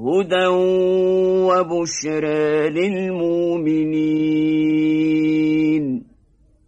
هدى وبشرى للمؤمنين.